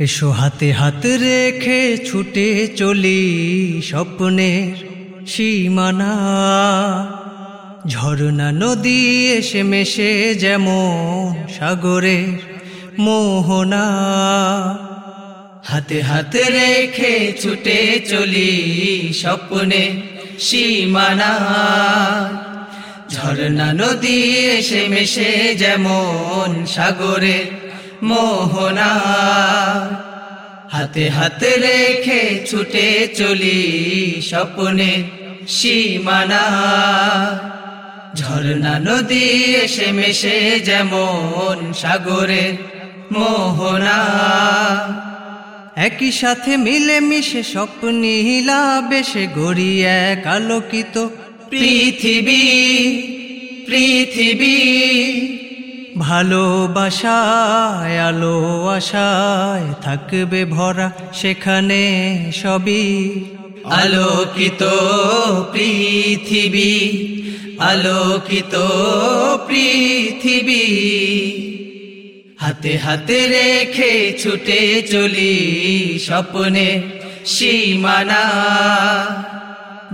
এসো হাতে হাত রেখে ছুটে চলি স্বপ্নের সীমানা। ঝর্ণা নদী এসে মেশে যেমন সাগরের মোহনা। হাতে হাতে রেখে ছুটে চলি স্বপ্নে সীমানা। ঝর্ণা নদী এসে মেশে যেমন সাগরে মোহনা। হাতে হাতে রেখে ছুটে চলি স্বপ্নে সীমানা। ঝর্ণা নদী এসে মেশে যেমন সাগরে মোহনা। একই সাথে মিলে মিশে স্বপ্নীলা বেশে গড়ি এক আলোকিত পৃথিবী পৃথিবী। ভালোবাসায় আলো আশায় থাকবে ভরা, সেখানে সবই আলোকিত পৃথিবী আলোকিত পৃথিবী। হাতে হাতে রেখে ছুটে চলি স্বপ্নে সীমানা।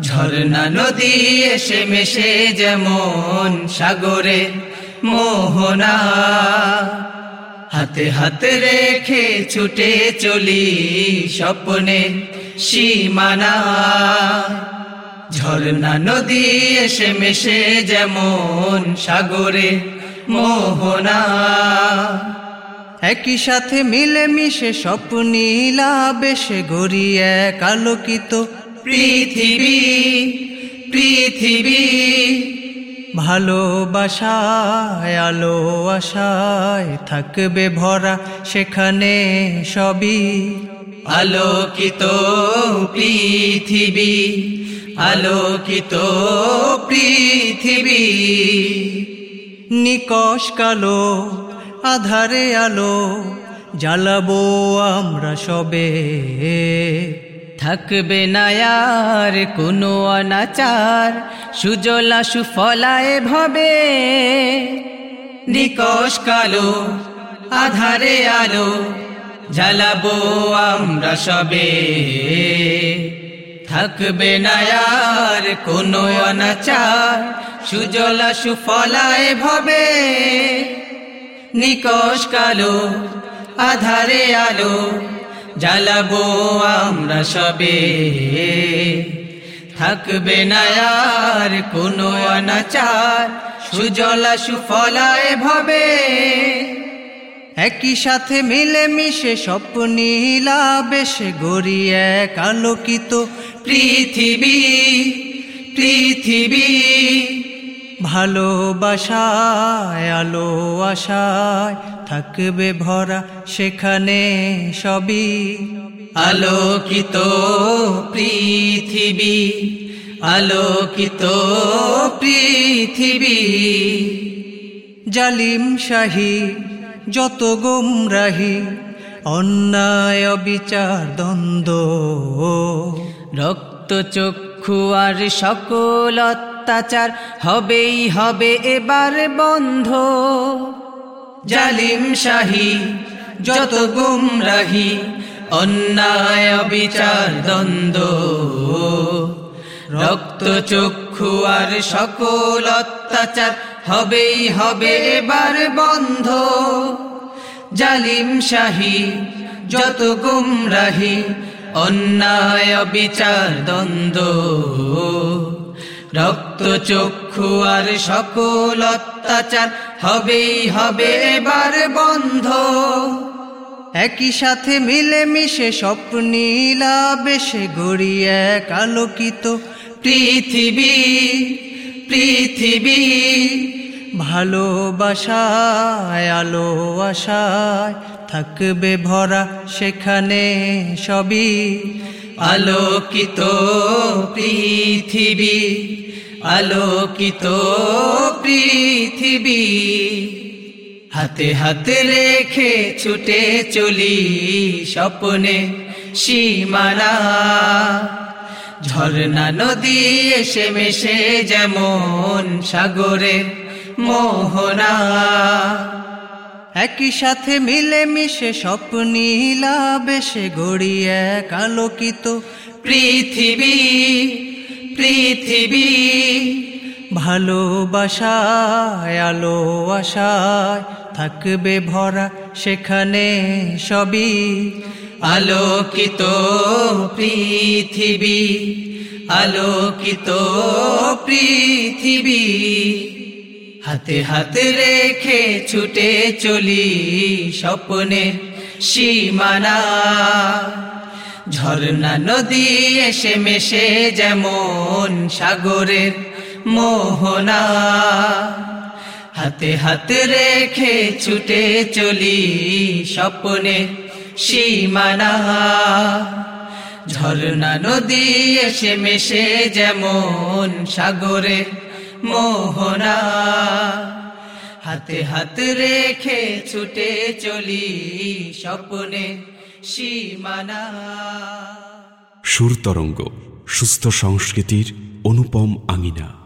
ঝর্ণা নদী এসে মেশে যেমন সাগরে মোহনা। হাতে হাতে রেখে ছুটে চলি স্বপ্নে সীমানা। ঝর্ণা নদী এসে মেশে যেমন সাগরে মোহনা। একই সাথে মিলে মিশে স্বপ্নীলা বেশে গড়ি এক আলোকিত পৃথিবী পৃথিবী। ভালোবাসায় আলো আশায় থাকবে ভরা, সেখানে সবই আলোকিত পৃথিবী আলোকিত পৃথিবী। নিকশ কালো আধারে আলো জ্বালাবো আমরা সবে। থাকবে না আর কোনো অনাচার, সুজলা সুফলায় ভবে। নিকশ কালো, আধারে আলো, জ্বালাবো আমরা সবে। থাকবে না আর কোনো অনাচার, সুজলা সুফলায় ভবে। নিকশ কালো, আধারে আলো জ্বালাবো আমরা সবে। থাকবে না আর কোনো অনাচার, সুজলা সুফলায় ভবে। একই সাথে মিলে মিশে স্বপ্নীলা বেশ গড়িয়ে এক আলোকিত পৃথিবী পৃথিবী। ভালোবাসায়, আলো আশায় থাকবে ভরা সেখানে সবই। আলোকিত পৃথিবী আলোকিত পৃথিবী। জালিম শাহী, যত গুমরাহি, অন্যায় বিচার দ্বন্দ্ব। রক্ত চক্ষু আর সকল অত্যাচার হবেই হবে এবার বন্ধ। জালিম শাহী, যত গুমরাহি, অন্যায় বিচার দ্বন্দ্ব। রক্ত চক্ষু আর সকল অত্যাচার হবেই হবে এবার বন্ধ। জালিম শাহী, যত গুমরাহি, অন্যায় বিচার দ্বন্দ্ব। রক্ত চক্ষু আর সকল অত্যাচার হবেই হবে এবার বন্ধ। একই সাথে মিলে মিশে স্বপ্নীলা বেশে গড়ি এক আলোকিত পৃথিবী পৃথিবী। ভালোবাসায়, আলো আশায় থাকবে ভরা সেখানে সবই। আলোকিত পৃথিবী আলোকিত পৃথিবী, হাতে হাতে রেখে ছুটে চলি স্বপ্নে সীমানা। ঝর্ণা নদী এসে মেশে যেমন সাগরে মোহনা। একই সাথে মিলে মিশে স্বপ্নীলা বেশে গড়ি এক আলোকিত পৃথিবী। পৃথিবী। ভালোবাসায়, আলো আশায় থাকবে ভরা সেখানে সবই। আলোকিত পৃথিবী আলোকিত পৃথিবী। হাতে হাতে রেখে ছুটে চলি স্বপ্নে সীমানা। ঝর্ণা নদী এসে মেশে যেমন সাগরের মোহনা। হাতে হাতে রেখে ছুটে চলি স্বপ্নে সীমানা। ঝর্ণা নদী এসে মেশে যেমন সাগরে মোহনা। হাতে হাতে রেখে ছুটে চলি স্বপ্নে সীমানা। সুর তরঙ্গ সুস্থ সংস্কৃতির অনুপম আঙিনা।